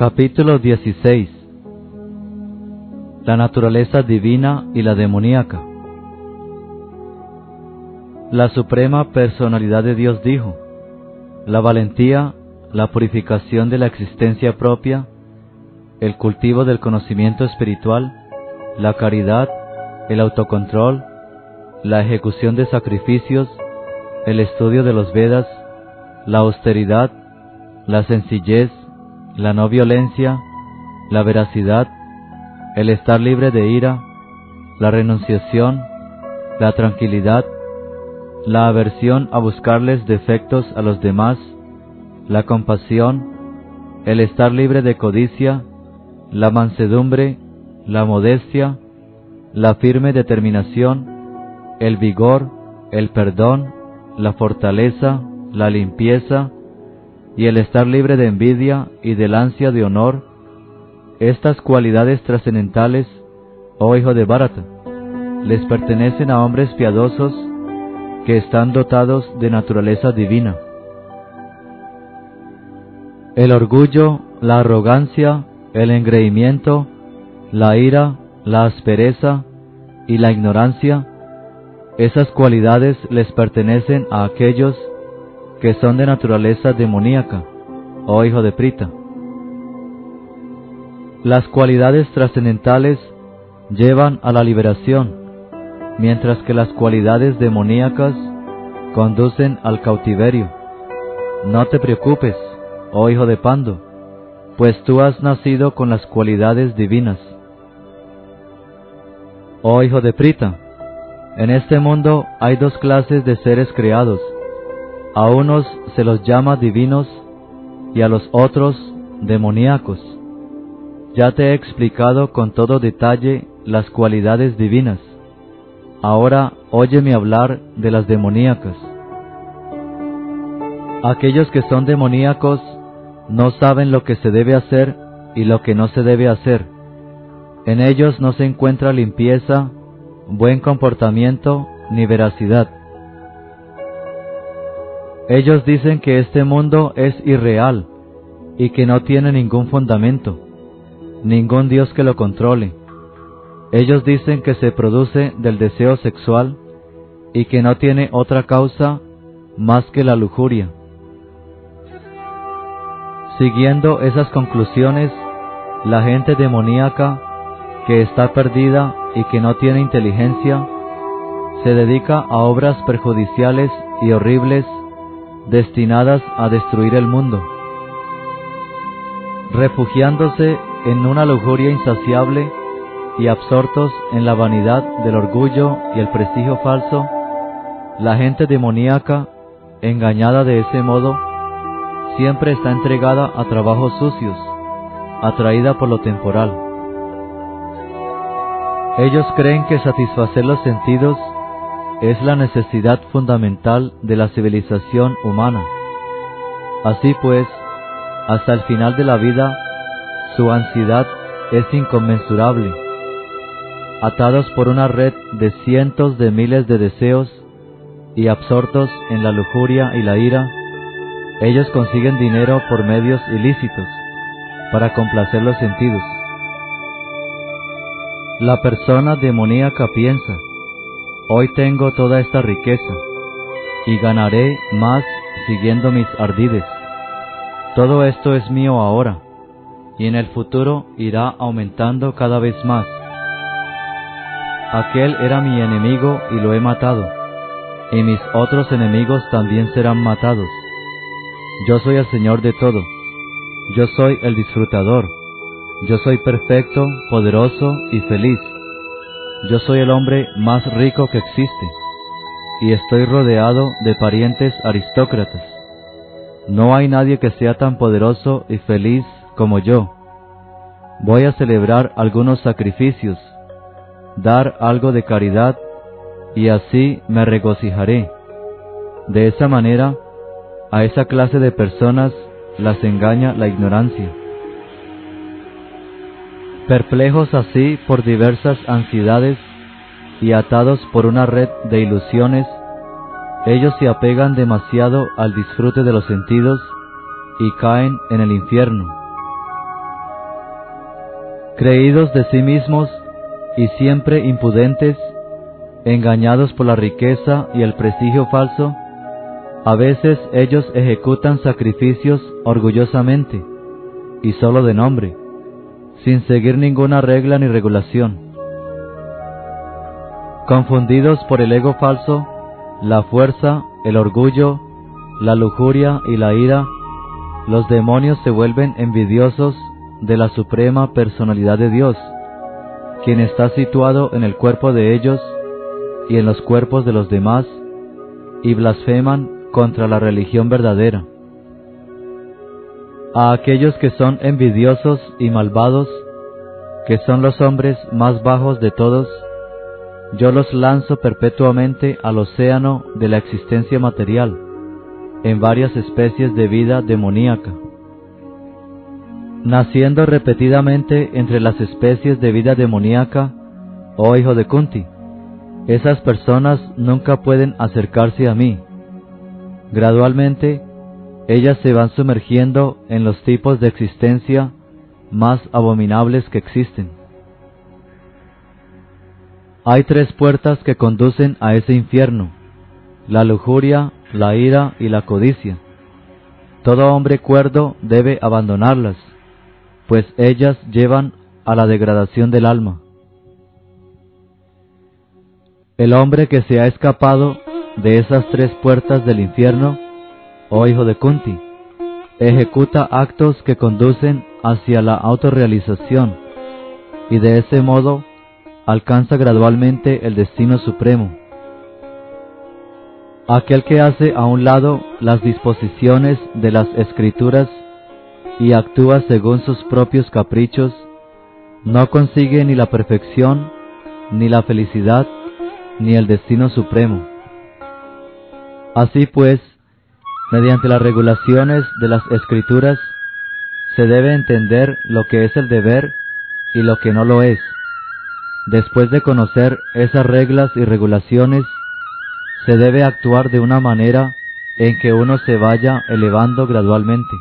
Capítulo 16 La naturaleza divina y la demoníaca. La suprema personalidad de Dios dijo, la valentía, la purificación de la existencia propia, el cultivo del conocimiento espiritual, la caridad, el autocontrol, la ejecución de sacrificios, el estudio de los Vedas, la austeridad, la sencillez, la no violencia, la veracidad, el estar libre de ira, la renunciación, la tranquilidad, la aversión a buscarles defectos a los demás, la compasión, el estar libre de codicia, la mansedumbre, la modestia, la firme determinación, el vigor, el perdón, la fortaleza, la limpieza y el estar libre de envidia y del ansia de honor, estas cualidades trascendentales, oh hijo de Bharata, les pertenecen a hombres piadosos que están dotados de naturaleza divina. El orgullo, la arrogancia, el engreimiento, la ira, la aspereza y la ignorancia, esas cualidades les pertenecen a aquellos que son de naturaleza demoníaca, oh hijo de Prita. Las cualidades trascendentales llevan a la liberación, mientras que las cualidades demoníacas conducen al cautiverio. No te preocupes, oh hijo de Pando, pues tú has nacido con las cualidades divinas. Oh hijo de Prita, en este mundo hay dos clases de seres creados. A unos se los llama divinos y a los otros demoníacos. Ya te he explicado con todo detalle las cualidades divinas. Ahora óyeme hablar de las demoníacas. Aquellos que son demoníacos no saben lo que se debe hacer y lo que no se debe hacer. En ellos no se encuentra limpieza, buen comportamiento ni veracidad. Ellos dicen que este mundo es irreal y que no tiene ningún fundamento, ningún Dios que lo controle. Ellos dicen que se produce del deseo sexual y que no tiene otra causa más que la lujuria. Siguiendo esas conclusiones, la gente demoníaca que está perdida y que no tiene inteligencia, se dedica a obras perjudiciales y horribles destinadas a destruir el mundo. Refugiándose en una lujuria insaciable y absortos en la vanidad del orgullo y el prestigio falso, la gente demoníaca, engañada de ese modo, siempre está entregada a trabajos sucios, atraída por lo temporal. Ellos creen que satisfacer los sentidos es la necesidad fundamental de la civilización humana. Así pues, hasta el final de la vida, su ansiedad es inconmensurable. Atados por una red de cientos de miles de deseos y absortos en la lujuria y la ira, ellos consiguen dinero por medios ilícitos para complacer los sentidos. La persona demoníaca piensa, hoy tengo toda esta riqueza y ganaré más siguiendo mis ardides. Todo esto es mío ahora y en el futuro irá aumentando cada vez más. Aquel era mi enemigo y lo he matado, y mis otros enemigos también serán matados. Yo soy el Señor de todo, yo soy el disfrutador, yo soy perfecto, poderoso y feliz. Yo soy el hombre más rico que existe, y estoy rodeado de parientes aristócratas. No hay nadie que sea tan poderoso y feliz como yo. Voy a celebrar algunos sacrificios, dar algo de caridad, y así me regocijaré. De esa manera, a esa clase de personas las engaña la ignorancia. Perplejos así por diversas ansiedades y atados por una red de ilusiones, ellos se apegan demasiado al disfrute de los sentidos y caen en el infierno. Creídos de sí mismos y siempre impudentes, engañados por la riqueza y el prestigio falso, a veces ellos ejecutan sacrificios orgullosamente y solo de nombre, sin seguir ninguna regla ni regulación. Confundidos por el ego falso, la fuerza, el orgullo, la lujuria y la ira, los demonios se vuelven envidiosos de la suprema personalidad de Dios, quien está situado en el cuerpo de ellos y en los cuerpos de los demás, y blasfeman contra la religión verdadera. A aquellos que son envidiosos y malvados, que son los hombres más bajos de todos, yo los lanzo perpetuamente al océano de la existencia material, en varias especies de vida demoníaca. Naciendo repetidamente entre las especies de vida demoníaca, oh hijo de Kunti, esas personas nunca pueden acercarse a mí. Gradualmente, ellas se van sumergiendo en los tipos de existencia más abominables que existen. Hay tres puertas que conducen a ese infierno, la lujuria, la ira y la codicia. Todo hombre cuerdo debe abandonarlas, pues ellas llevan a la degradación del alma. El hombre que se ha escapado de esas tres puertas del infierno, oh hijo de Kunti, ejecuta actos que conducen hacia la autorrealización y de ese modo alcanza gradualmente el destino supremo. Aquel que hace a un lado las disposiciones de las escrituras y actúa según sus propios caprichos, no consigue ni la perfección, ni la felicidad, ni el destino supremo. Así pues, mediante las regulaciones de las escrituras, se debe entender lo que es el deber y lo que no lo es. Después de conocer esas reglas y regulaciones, se debe actuar de una manera en que uno se vaya elevando gradualmente.